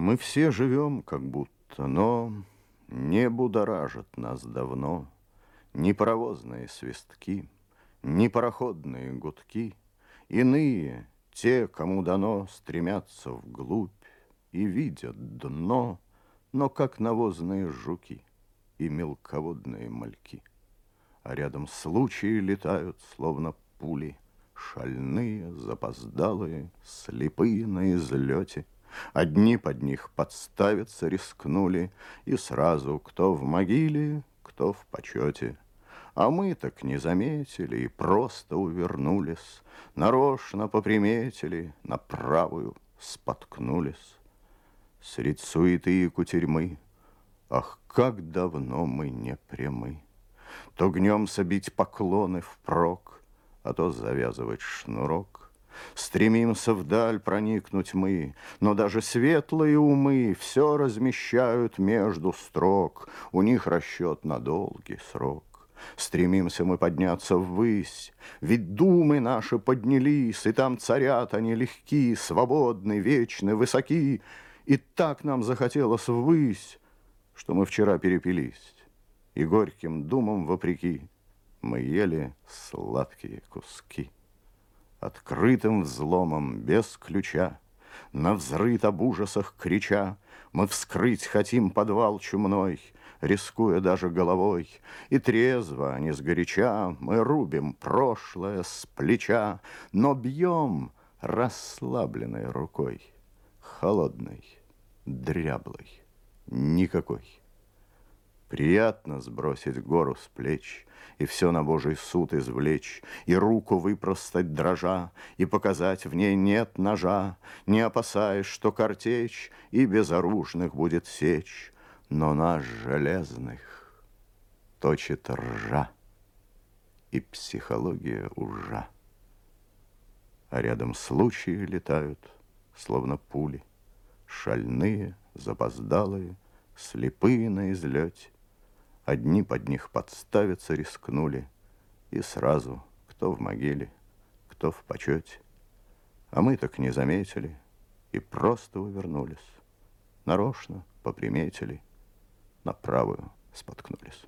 Мы все живем как будто, но не будоражат нас давно Ни паровозные свистки, ни пароходные гудки. Иные, те, кому дано, стремятся вглубь И видят дно, но как навозные жуки И мелководные мальки. А рядом случаи летают, словно пули, Шальные, запоздалые, слепые на излете — Одни под них подставиться рискнули, И сразу кто в могиле, кто в почете. А мы так не заметили и просто увернулись, Нарочно поприметили, на правую споткнулись. Средь суеты и кутерьмы, Ах, как давно мы не прямы! То гнемся бить поклоны впрок, А то завязывать шнурок — Стремимся вдаль проникнуть мы, но даже светлые умы все размещают между строк. У них расчет на долгий срок. Стремимся мы подняться ввысь, Ведь думы наши поднялись, И там царят они легки, Свободны, вечны, высоки. И так нам захотелось ввысь, Что мы вчера перепились, И горьким думам вопреки Мы ели сладкие куски открытым взломом, без ключа, На взрыт об ужасах крича, Мы вскрыть хотим подвал чумной, Рискуя даже головой, И трезво, а не сгоряча, Мы рубим прошлое с плеча, Но бьем расслабленной рукой, Холодной, дряблой, никакой. Приятно сбросить гору с плеч И все на Божий суд извлечь, И руку выпростать дрожа, И показать в ней нет ножа, Не опасаясь, что картечь И безоружных будет сечь, Но наш железных точит ржа, И психология ужа. А рядом случаи летают, словно пули, Шальные, запоздалые, слепые на излете, Одни под них подставиться рискнули, И сразу кто в могиле, кто в почете. А мы так не заметили и просто увернулись. Нарочно поприметили, на правую споткнулись.